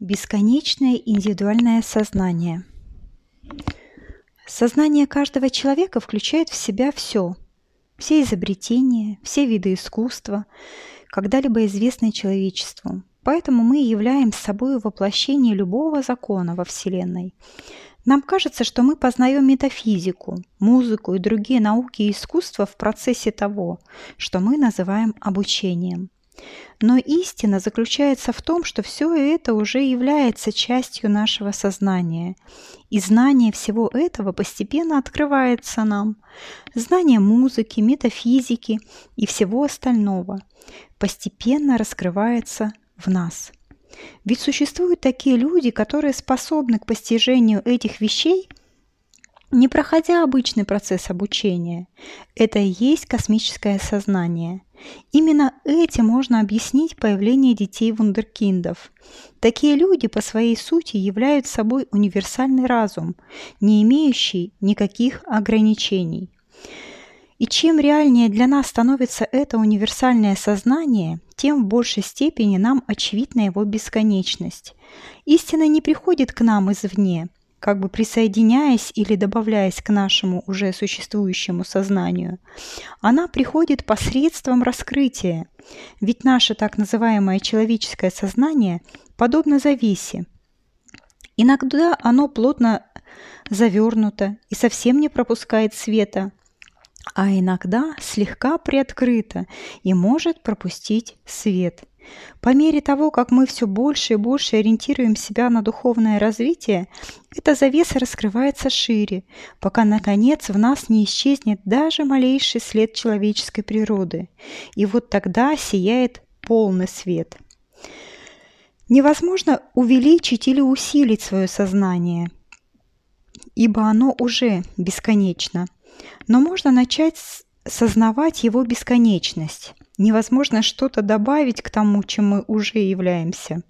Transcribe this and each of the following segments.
Бесконечное индивидуальное сознание. Сознание каждого человека включает в себя все. Все изобретения, все виды искусства, когда-либо известные человечеству. Поэтому мы являем собой воплощение любого закона во Вселенной. Нам кажется, что мы познаем метафизику, музыку и другие науки и искусства в процессе того, что мы называем обучением. Но истина заключается в том, что все это уже является частью нашего сознания, и знание всего этого постепенно открывается нам. Знание музыки, метафизики и всего остального постепенно раскрывается в нас. Ведь существуют такие люди, которые способны к постижению этих вещей – не проходя обычный процесс обучения. Это и есть космическое сознание. Именно этим можно объяснить появление детей-вундеркиндов. Такие люди по своей сути являются собой универсальный разум, не имеющий никаких ограничений. И чем реальнее для нас становится это универсальное сознание, тем в большей степени нам очевидна его бесконечность. Истина не приходит к нам извне – как бы присоединяясь или добавляясь к нашему уже существующему сознанию, она приходит посредством раскрытия. Ведь наше так называемое человеческое сознание подобно завесе. Иногда оно плотно завернуто и совсем не пропускает света, а иногда слегка приоткрыто и может пропустить свет – по мере того, как мы все больше и больше ориентируем себя на духовное развитие, эта завеса раскрывается шире, пока, наконец, в нас не исчезнет даже малейший след человеческой природы. И вот тогда сияет полный свет. Невозможно увеличить или усилить свое сознание, ибо оно уже бесконечно. Но можно начать сознавать его бесконечность. Невозможно что-то добавить к тому, чем мы уже являемся.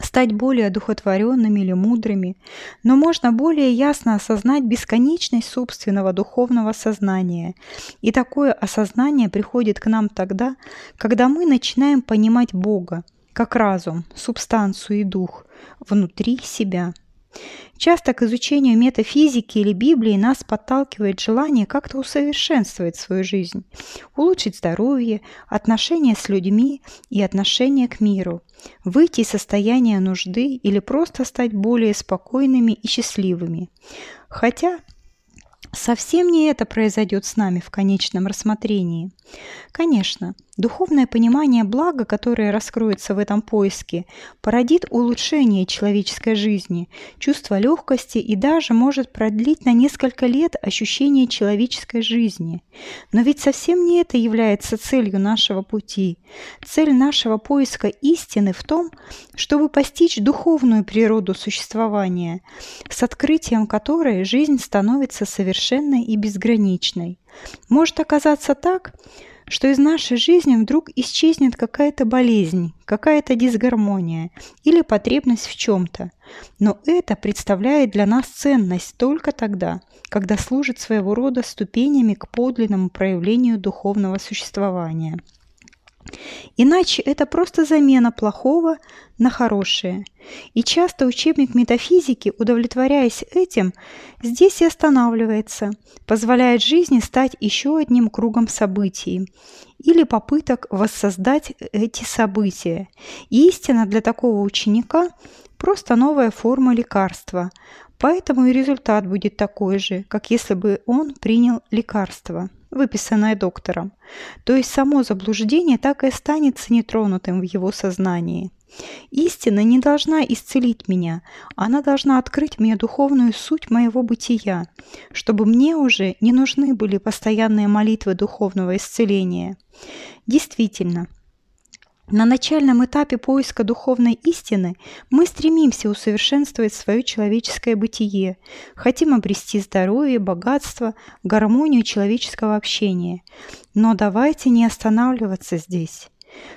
Стать более одухотворенными или мудрыми, но можно более ясно осознать бесконечность собственного духовного сознания. И такое осознание приходит к нам тогда, когда мы начинаем понимать Бога, как разум, субстанцию и дух, внутри себя – Часто к изучению метафизики или Библии нас подталкивает желание как-то усовершенствовать свою жизнь, улучшить здоровье, отношения с людьми и отношения к миру, выйти из состояния нужды или просто стать более спокойными и счастливыми. Хотя Совсем не это произойдет с нами в конечном рассмотрении. Конечно, духовное понимание блага, которое раскроется в этом поиске, породит улучшение человеческой жизни, чувство легкости и даже может продлить на несколько лет ощущение человеческой жизни. Но ведь совсем не это является целью нашего пути. Цель нашего поиска истины в том, чтобы постичь духовную природу существования, с открытием которой жизнь становится совершенной и безграничной. Может оказаться так, что из нашей жизни вдруг исчезнет какая-то болезнь, какая-то дисгармония или потребность в чем-то. Но это представляет для нас ценность только тогда, когда служит своего рода ступенями к подлинному проявлению духовного существования. Иначе это просто замена плохого на хорошее. И часто учебник метафизики, удовлетворяясь этим, здесь и останавливается, позволяет жизни стать еще одним кругом событий или попыток воссоздать эти события. И истина для такого ученика – просто новая форма лекарства, поэтому и результат будет такой же, как если бы он принял лекарство выписанное доктором. То есть само заблуждение так и останется нетронутым в его сознании. Истина не должна исцелить меня, она должна открыть мне духовную суть моего бытия, чтобы мне уже не нужны были постоянные молитвы духовного исцеления. Действительно, на начальном этапе поиска духовной истины мы стремимся усовершенствовать свое человеческое бытие, хотим обрести здоровье, богатство, гармонию человеческого общения. Но давайте не останавливаться здесь.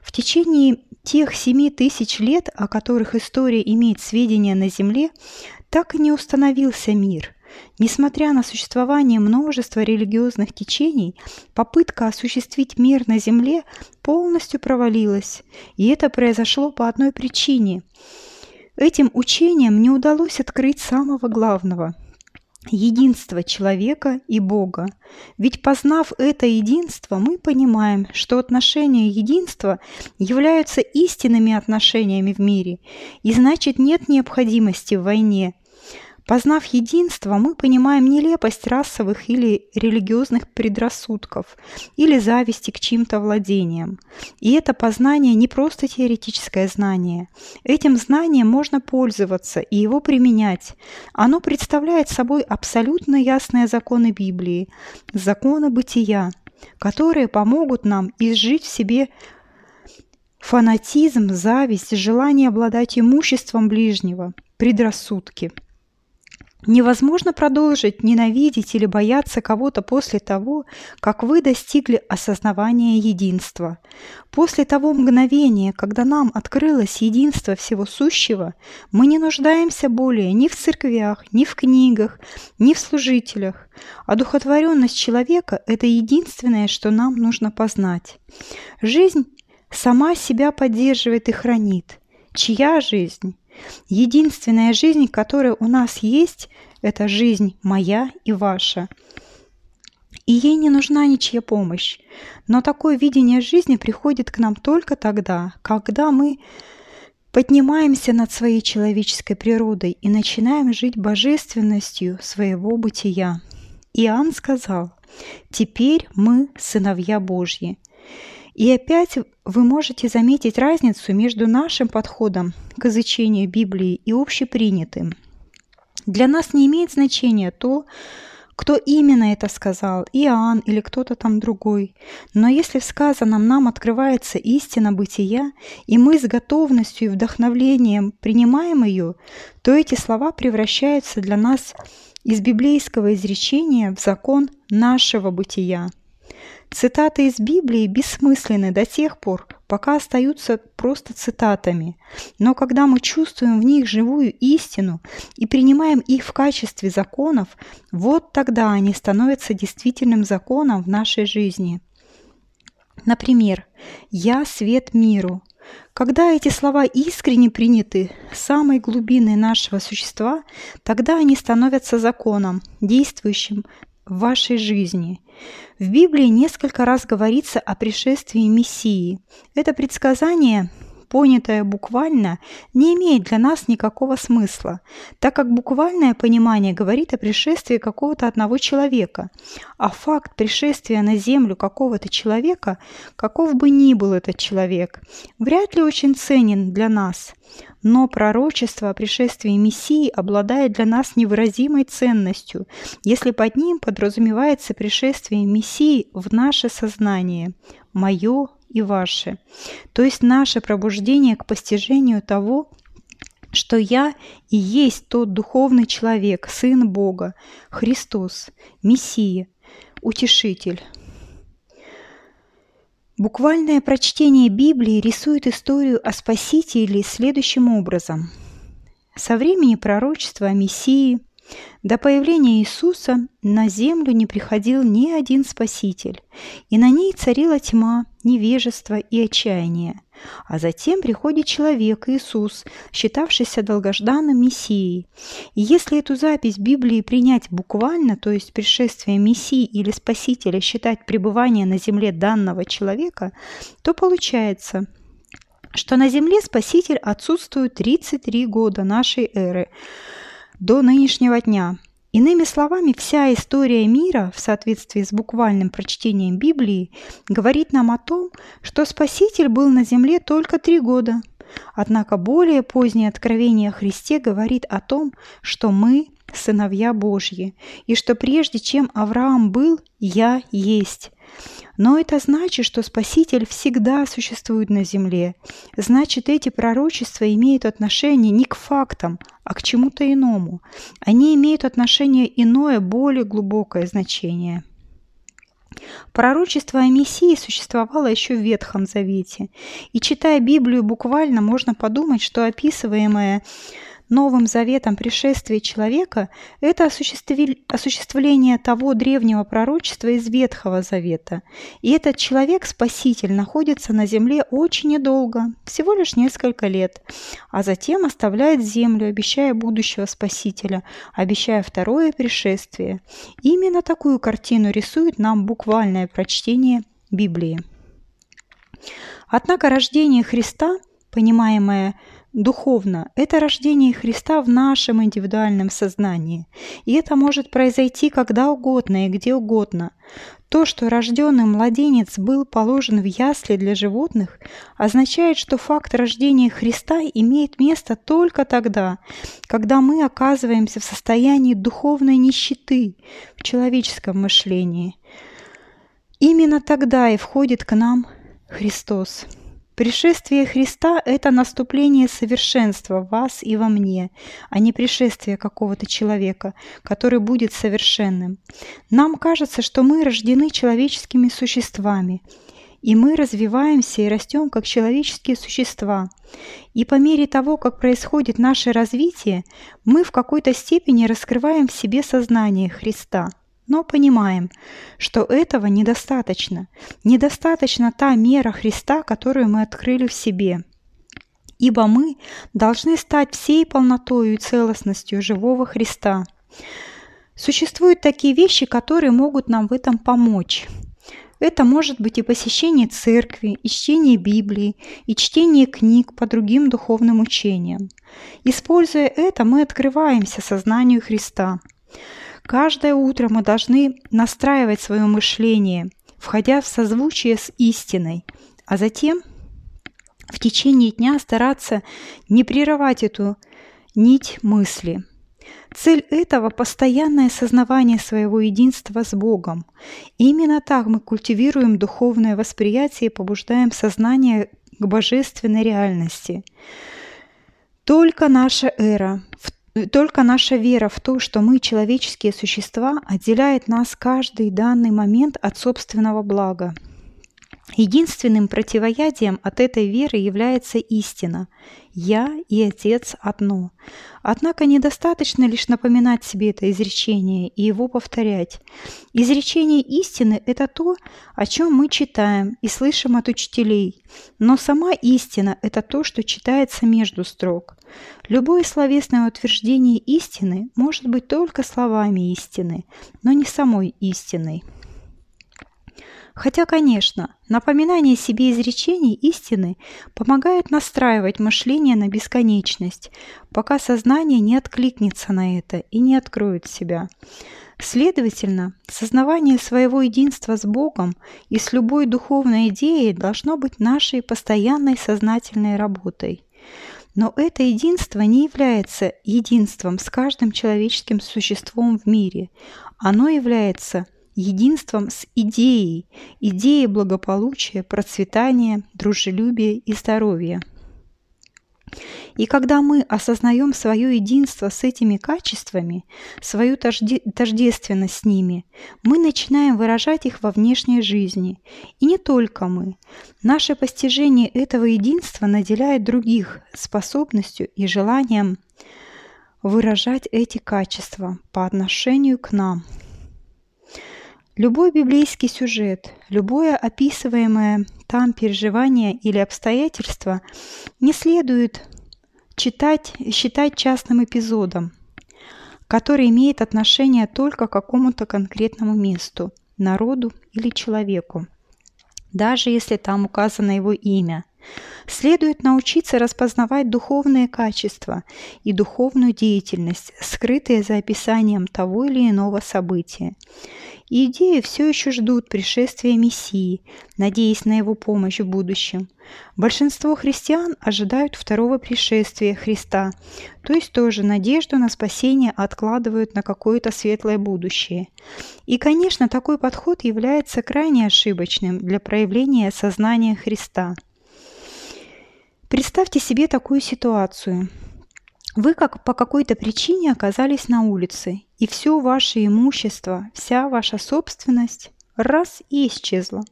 В течение тех семи тысяч лет, о которых история имеет сведения на Земле, так и не установился мир – Несмотря на существование множества религиозных течений, попытка осуществить мир на Земле полностью провалилась, и это произошло по одной причине. Этим учением не удалось открыть самого главного – единство человека и Бога. Ведь познав это единство, мы понимаем, что отношения единства являются истинными отношениями в мире, и значит нет необходимости в войне, Познав единство, мы понимаем нелепость расовых или религиозных предрассудков или зависти к чьим-то владениям. И это познание не просто теоретическое знание. Этим знанием можно пользоваться и его применять. Оно представляет собой абсолютно ясные законы Библии, законы бытия, которые помогут нам изжить в себе фанатизм, зависть, желание обладать имуществом ближнего, предрассудки – Невозможно продолжить ненавидеть или бояться кого-то после того, как вы достигли осознавания единства. После того мгновения, когда нам открылось единство всего сущего, мы не нуждаемся более ни в церквях, ни в книгах, ни в служителях. Одухотворенность человека – это единственное, что нам нужно познать. Жизнь сама себя поддерживает и хранит. Чья жизнь? Единственная жизнь, которая у нас есть, это жизнь моя и ваша. И ей не нужна ничья помощь. Но такое видение жизни приходит к нам только тогда, когда мы поднимаемся над своей человеческой природой и начинаем жить божественностью своего бытия. Иоанн сказал, «Теперь мы сыновья Божьи». И опять вы можете заметить разницу между нашим подходом к изучению Библии и общепринятым. Для нас не имеет значения то, кто именно это сказал, Иоанн или кто-то там другой. Но если в сказанном нам открывается истина бытия, и мы с готовностью и вдохновлением принимаем ее, то эти слова превращаются для нас из библейского изречения в закон нашего бытия – Цитаты из Библии бессмысленны до тех пор, пока остаются просто цитатами. Но когда мы чувствуем в них живую истину и принимаем их в качестве законов, вот тогда они становятся действительным законом в нашей жизни. Например, «Я свет миру». Когда эти слова искренне приняты самой глубиной нашего существа, тогда они становятся законом, действующим в вашей жизни. В Библии несколько раз говорится о пришествии Мессии. Это предсказание понятое буквально, не имеет для нас никакого смысла, так как буквальное понимание говорит о пришествии какого-то одного человека, а факт пришествия на землю какого-то человека, каков бы ни был этот человек, вряд ли очень ценен для нас. Но пророчество о пришествии Мессии обладает для нас невыразимой ценностью, если под ним подразумевается пришествие Мессии в наше сознание, мое и ваше. То есть наше пробуждение к постижению того, что я и есть тот духовный человек, Сын Бога, Христос, Мессия, Утешитель. Буквальное прочтение Библии рисует историю о Спасителе следующим образом. Со времени пророчества о Мессии – до появления Иисуса на землю не приходил ни один Спаситель, и на ней царила тьма, невежество и отчаяние. А затем приходит человек, Иисус, считавшийся долгожданным Мессией. И если эту запись Библии принять буквально, то есть пришествие Мессии или Спасителя считать пребывание на земле данного человека, то получается – что на земле Спаситель отсутствует 33 года нашей эры, до нынешнего дня. Иными словами, вся история мира в соответствии с буквальным прочтением Библии говорит нам о том, что Спаситель был на земле только три года. Однако более позднее откровение о Христе говорит о том, что мы – сыновья Божьи, и что прежде чем Авраам был, «Я есть». Но это значит, что Спаситель всегда существует на земле. Значит, эти пророчества имеют отношение не к фактам, а к чему-то иному. Они имеют отношение иное, более глубокое значение. Пророчество о Мессии существовало еще в Ветхом Завете. И читая Библию буквально, можно подумать, что описываемое Новым Заветом пришествие человека – это осуществление того древнего пророчества из Ветхого Завета. И этот человек-спаситель находится на земле очень недолго, всего лишь несколько лет, а затем оставляет землю, обещая будущего Спасителя, обещая второе пришествие. Именно такую картину рисует нам буквальное прочтение Библии. Однако рождение Христа, понимаемое духовно, это рождение Христа в нашем индивидуальном сознании. И это может произойти когда угодно и где угодно. То, что рожденный младенец был положен в ясли для животных, означает, что факт рождения Христа имеет место только тогда, когда мы оказываемся в состоянии духовной нищеты в человеческом мышлении. Именно тогда и входит к нам Христос. Пришествие Христа – это наступление совершенства в вас и во мне, а не пришествие какого-то человека, который будет совершенным. Нам кажется, что мы рождены человеческими существами, и мы развиваемся и растем как человеческие существа. И по мере того, как происходит наше развитие, мы в какой-то степени раскрываем в себе сознание Христа – но понимаем, что этого недостаточно. Недостаточно та мера Христа, которую мы открыли в себе. Ибо мы должны стать всей полнотою и целостностью живого Христа. Существуют такие вещи, которые могут нам в этом помочь. Это может быть и посещение церкви, и чтение Библии, и чтение книг по другим духовным учениям. Используя это, мы открываемся сознанию Христа – Каждое утро мы должны настраивать свое мышление, входя в созвучие с истиной, а затем в течение дня стараться не прерывать эту нить мысли. Цель этого – постоянное осознавание своего единства с Богом. И именно так мы культивируем духовное восприятие и побуждаем сознание к божественной реальности. Только наша эра в только наша вера в то, что мы человеческие существа, отделяет нас каждый данный момент от собственного блага. Единственным противоядием от этой веры является истина «Я и Отец одно». Однако недостаточно лишь напоминать себе это изречение и его повторять. Изречение истины – это то, о чем мы читаем и слышим от учителей, но сама истина – это то, что читается между строк. Любое словесное утверждение истины может быть только словами истины, но не самой истиной. Хотя, конечно, напоминание себе изречений истины помогает настраивать мышление на бесконечность, пока сознание не откликнется на это и не откроет себя. Следовательно, сознавание своего единства с Богом и с любой духовной идеей должно быть нашей постоянной сознательной работой. Но это единство не является единством с каждым человеческим существом в мире. Оно является единством с идеей, идеей благополучия, процветания, дружелюбия и здоровья. И когда мы осознаем свое единство с этими качествами, свою тожде тождественность с ними, мы начинаем выражать их во внешней жизни. И не только мы. Наше постижение этого единства наделяет других способностью и желанием выражать эти качества по отношению к нам – Любой библейский сюжет, любое описываемое там переживание или обстоятельство не следует читать, считать частным эпизодом, который имеет отношение только к какому-то конкретному месту, народу или человеку, даже если там указано его имя. Следует научиться распознавать духовные качества и духовную деятельность, скрытые за описанием того или иного события. Идеи все еще ждут пришествия Мессии, надеясь на его помощь в будущем. Большинство христиан ожидают второго пришествия Христа, то есть тоже надежду на спасение откладывают на какое-то светлое будущее. И, конечно, такой подход является крайне ошибочным для проявления сознания Христа. Представьте себе такую ситуацию – вы как по какой-то причине оказались на улице, и все ваше имущество, вся ваша собственность раз и исчезла.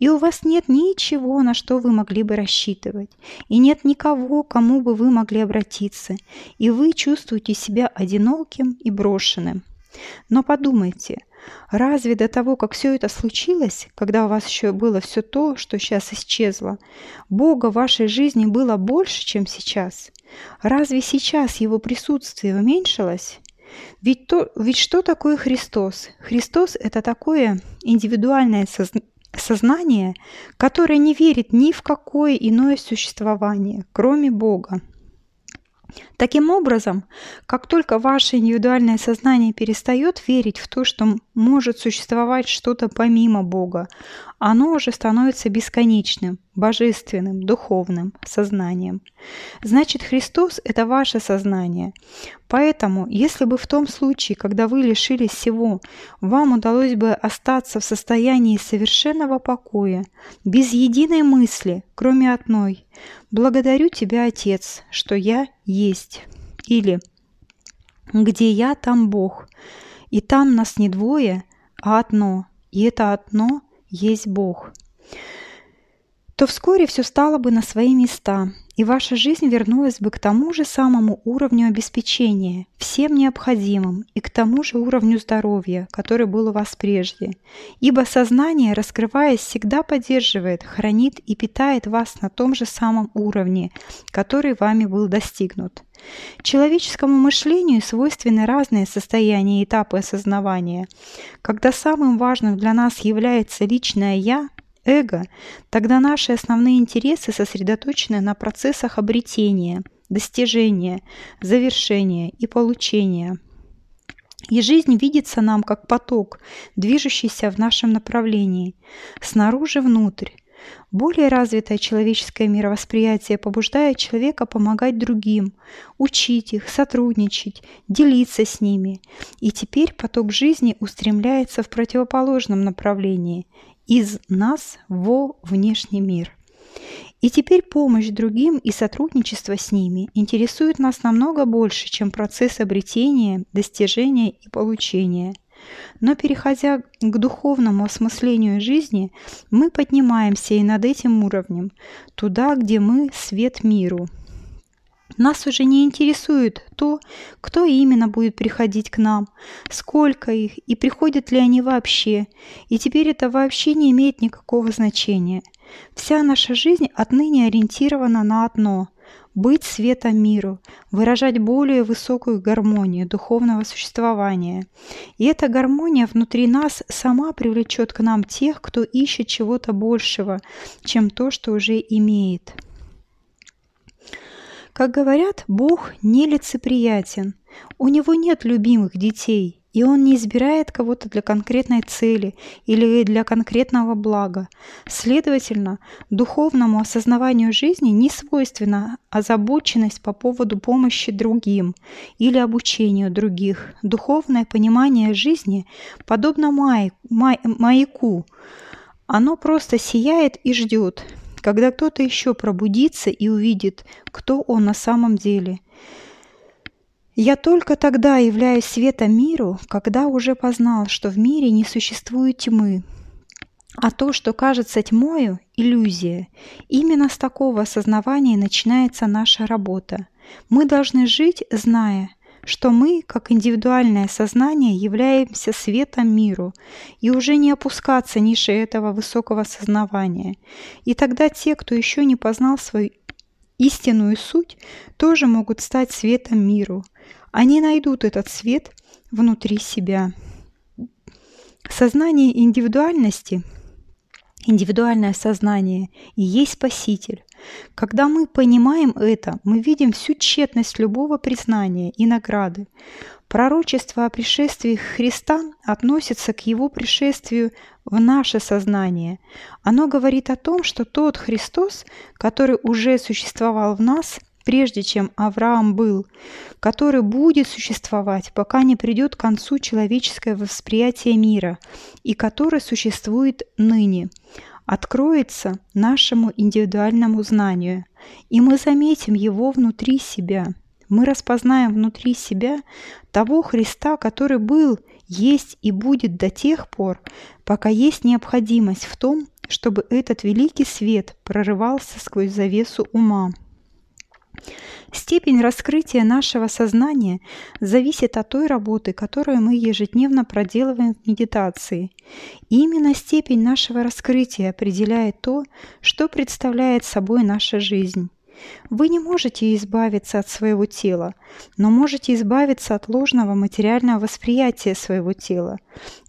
И у вас нет ничего, на что вы могли бы рассчитывать, и нет никого, кому бы вы могли обратиться, и вы чувствуете себя одиноким и брошенным. Но подумайте, разве до того, как все это случилось, когда у вас еще было все то, что сейчас исчезло, Бога в вашей жизни было больше, чем сейчас? Разве сейчас Его присутствие уменьшилось? Ведь, то, ведь что такое Христос? Христос – это такое индивидуальное сознание, которое не верит ни в какое иное существование, кроме Бога. Таким образом, как только ваше индивидуальное сознание перестает верить в то, что может существовать что-то помимо Бога, оно уже становится бесконечным, божественным, духовным сознанием. Значит, Христос – это ваше сознание. Поэтому, если бы в том случае, когда вы лишились всего, вам удалось бы остаться в состоянии совершенного покоя, без единой мысли, кроме одной – «Благодарю тебя, Отец, что я есть». Или «Где я, там Бог». И там нас не двое, а одно. И это одно есть Бог то вскоре все стало бы на свои места, и ваша жизнь вернулась бы к тому же самому уровню обеспечения, всем необходимым, и к тому же уровню здоровья, который был у вас прежде. Ибо сознание, раскрываясь, всегда поддерживает, хранит и питает вас на том же самом уровне, который вами был достигнут. Человеческому мышлению свойственны разные состояния и этапы осознавания. Когда самым важным для нас является личное «я», эго, тогда наши основные интересы сосредоточены на процессах обретения, достижения, завершения и получения. И жизнь видится нам как поток, движущийся в нашем направлении, снаружи внутрь. Более развитое человеческое мировосприятие побуждает человека помогать другим, учить их, сотрудничать, делиться с ними. И теперь поток жизни устремляется в противоположном направлении из нас во внешний мир. И теперь помощь другим и сотрудничество с ними интересует нас намного больше, чем процесс обретения, достижения и получения. Но переходя к духовному осмыслению жизни, мы поднимаемся и над этим уровнем, туда, где мы свет миру – нас уже не интересует то, кто именно будет приходить к нам, сколько их и приходят ли они вообще. И теперь это вообще не имеет никакого значения. Вся наша жизнь отныне ориентирована на одно – быть светом миру, выражать более высокую гармонию духовного существования. И эта гармония внутри нас сама привлечет к нам тех, кто ищет чего-то большего, чем то, что уже имеет. Как говорят, Бог нелицеприятен. У него нет любимых детей, и он не избирает кого-то для конкретной цели или для конкретного блага. Следовательно, духовному осознаванию жизни не свойственна озабоченность по поводу помощи другим или обучению других. Духовное понимание жизни подобно маяку. Оно просто сияет и ждет, когда кто-то еще пробудится и увидит, кто он на самом деле. Я только тогда являюсь светом миру, когда уже познал, что в мире не существует тьмы, а то, что кажется тьмою – иллюзия. Именно с такого осознавания начинается наша работа. Мы должны жить, зная, что мы, как индивидуальное сознание, являемся светом миру и уже не опускаться ниже этого высокого сознавания. И тогда те, кто еще не познал свою истинную суть, тоже могут стать светом миру. Они найдут этот свет внутри себя. Сознание индивидуальности – Индивидуальное сознание и есть Спаситель. Когда мы понимаем это, мы видим всю тщетность любого признания и награды. Пророчество о пришествии Христа относится к Его пришествию в наше сознание. Оно говорит о том, что тот Христос, который уже существовал в нас, прежде чем Авраам был, который будет существовать, пока не придет к концу человеческое восприятие мира, и который существует ныне, откроется нашему индивидуальному знанию, и мы заметим его внутри себя. мы распознаем внутри себя того Христа, который был, есть и будет до тех пор, пока есть необходимость в том, чтобы этот великий свет прорывался сквозь завесу ума. Степень раскрытия нашего сознания зависит от той работы, которую мы ежедневно проделываем в медитации. И именно степень нашего раскрытия определяет то, что представляет собой наша жизнь. Вы не можете избавиться от своего тела, но можете избавиться от ложного материального восприятия своего тела.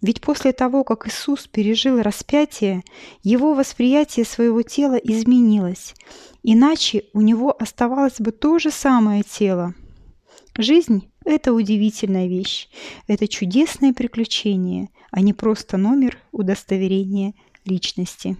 Ведь после того, как Иисус пережил распятие, его восприятие своего тела изменилось. Иначе у него оставалось бы то же самое тело. Жизнь – это удивительная вещь, это чудесное приключение, а не просто номер удостоверения личности.